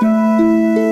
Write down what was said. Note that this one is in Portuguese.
Música